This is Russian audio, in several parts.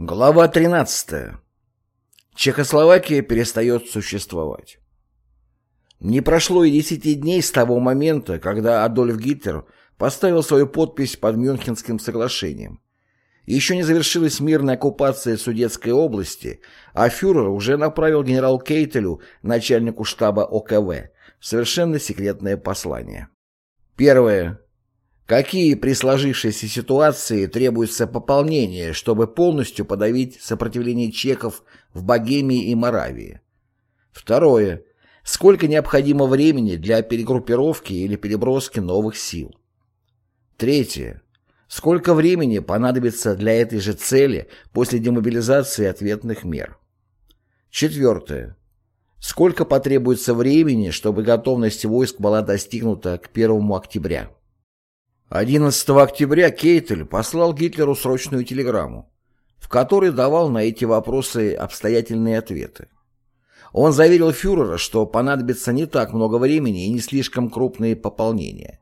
Глава 13. Чехословакия перестает существовать. Не прошло и десяти дней с того момента, когда Адольф Гитлер поставил свою подпись под Мюнхенским соглашением. Еще не завершилась мирная оккупация Судетской области, а фюрер уже направил генералу Кейтелю, начальнику штаба ОКВ, совершенно секретное послание. Первое. Какие при сложившейся ситуации требуется пополнение, чтобы полностью подавить сопротивление чеков в Богемии и Моравии? Второе. Сколько необходимо времени для перегруппировки или переброски новых сил? Третье. Сколько времени понадобится для этой же цели после демобилизации ответных мер? Четвертое. Сколько потребуется времени, чтобы готовность войск была достигнута к 1 октября? 11 октября Кейтель послал Гитлеру срочную телеграмму, в которой давал на эти вопросы обстоятельные ответы. Он заверил фюрера, что понадобится не так много времени и не слишком крупные пополнения.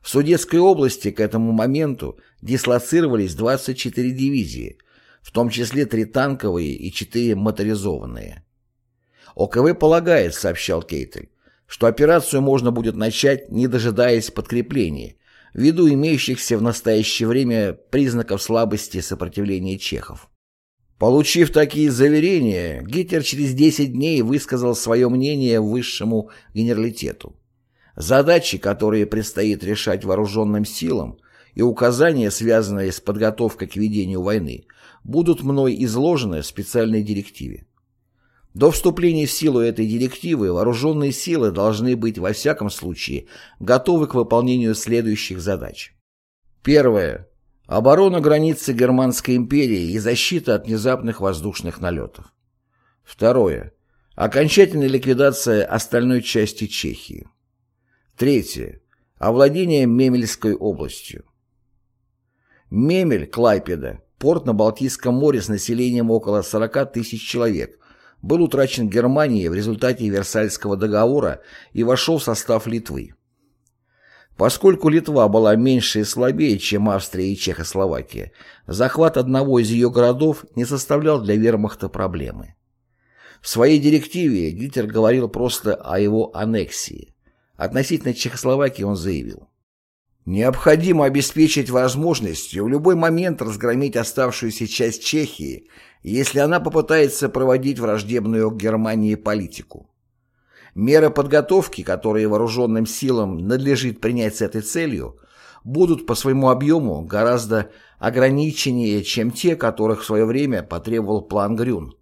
В Судетской области к этому моменту дислоцировались 24 дивизии, в том числе три танковые и четыре моторизованные. ОКВ полагает, сообщал Кейтель, что операцию можно будет начать, не дожидаясь подкрепления, ввиду имеющихся в настоящее время признаков слабости сопротивления чехов. Получив такие заверения, Гитлер через 10 дней высказал свое мнение высшему генералитету. Задачи, которые предстоит решать вооруженным силам, и указания, связанные с подготовкой к ведению войны, будут мной изложены в специальной директиве. До вступления в силу этой директивы вооруженные силы должны быть во всяком случае готовы к выполнению следующих задач. Первое. Оборона границы Германской империи и защита от внезапных воздушных налетов. Второе. Окончательная ликвидация остальной части Чехии. Третье. Овладение Мемельской областью. Мемель, Клайпеда, порт на Балтийском море с населением около 40 тысяч человек, был утрачен Германией в результате Версальского договора и вошел в состав Литвы. Поскольку Литва была меньше и слабее, чем Австрия и Чехословакия, захват одного из ее городов не составлял для вермахта проблемы. В своей директиве Гитлер говорил просто о его аннексии. Относительно Чехословакии он заявил. Необходимо обеспечить возможность в любой момент разгромить оставшуюся часть Чехии, если она попытается проводить враждебную Германии политику. Меры подготовки, которые вооруженным силам надлежит принять с этой целью, будут по своему объему гораздо ограниченнее, чем те, которых в свое время потребовал план Грюн.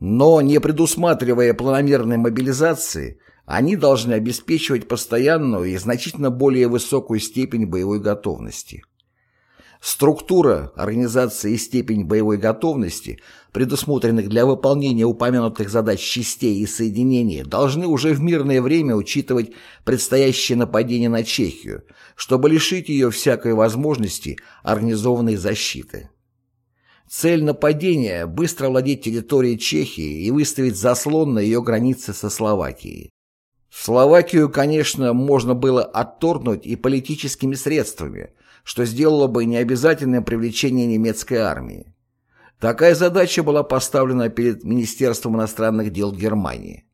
Но, не предусматривая планомерной мобилизации, они должны обеспечивать постоянную и значительно более высокую степень боевой готовности. Структура, организация и степень боевой готовности, предусмотренных для выполнения упомянутых задач частей и соединений, должны уже в мирное время учитывать предстоящее нападение на Чехию, чтобы лишить ее всякой возможности организованной защиты. Цель нападения – быстро владеть территорией Чехии и выставить заслон на ее границе со Словакией. Словакию, конечно, можно было отторгнуть и политическими средствами, что сделало бы необязательным привлечение немецкой армии. Такая задача была поставлена перед Министерством иностранных дел Германии.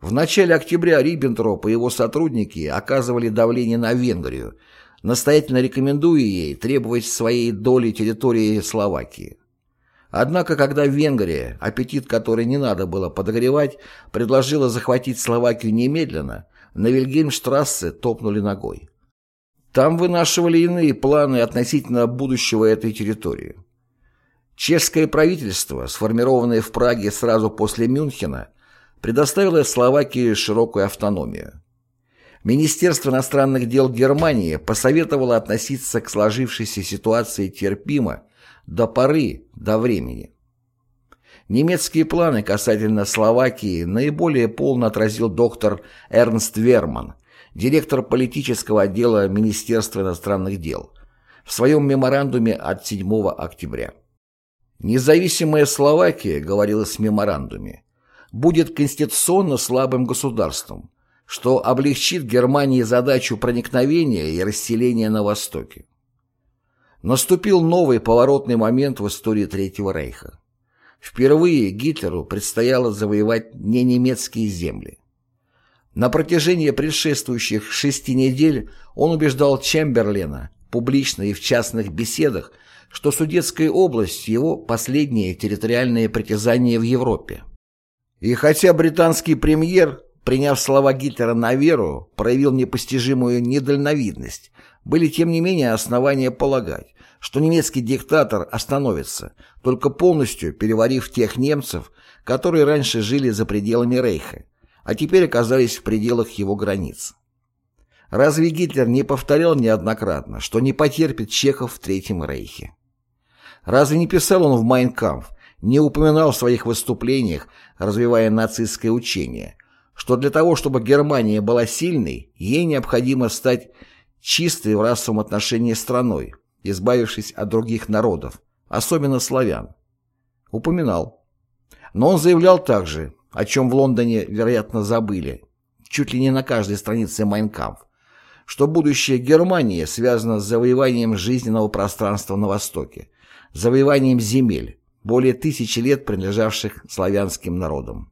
В начале октября Риббентроп и его сотрудники оказывали давление на Венгрию, настоятельно рекомендуя ей требовать своей доли территории Словакии. Однако, когда Венгрия, аппетит которой не надо было подогревать, предложила захватить Словакию немедленно, на Вильгельмштрассе топнули ногой. Там вынашивали иные планы относительно будущего этой территории. Чешское правительство, сформированное в Праге сразу после Мюнхена, предоставило Словакии широкую автономию. Министерство иностранных дел Германии посоветовало относиться к сложившейся ситуации терпимо до поры, до времени. Немецкие планы касательно Словакии наиболее полно отразил доктор Эрнст Верман, директор политического отдела Министерства иностранных дел, в своем меморандуме от 7 октября. Независимая Словакия, говорилось в меморандуме, будет конституционно слабым государством, что облегчит Германии задачу проникновения и расселения на Востоке. Наступил новый поворотный момент в истории Третьего Рейха. Впервые Гитлеру предстояло завоевать не немецкие земли. На протяжении предшествующих шести недель он убеждал Чемберлена, публично и в частных беседах, что Судетская область – его последнее территориальное притязание в Европе. И хотя британский премьер, приняв слова Гитлера на веру, проявил непостижимую недальновидность, были тем не менее основания полагать, что немецкий диктатор остановится, только полностью переварив тех немцев, которые раньше жили за пределами Рейха, а теперь оказались в пределах его границ. Разве Гитлер не повторял неоднократно, что не потерпит чехов в Третьем Рейхе? Разве не писал он в «Майнкамф», не упоминал в своих выступлениях, развивая нацистское учение, что для того, чтобы Германия была сильной, ей необходимо стать чистой в расовом отношении страной, избавившись от других народов, особенно славян. Упоминал. Но он заявлял также, о чем в Лондоне, вероятно, забыли, чуть ли не на каждой странице «Майнкамф», что будущее Германии связано с завоеванием жизненного пространства на Востоке, завоеванием земель, более тысячи лет принадлежавших славянским народам.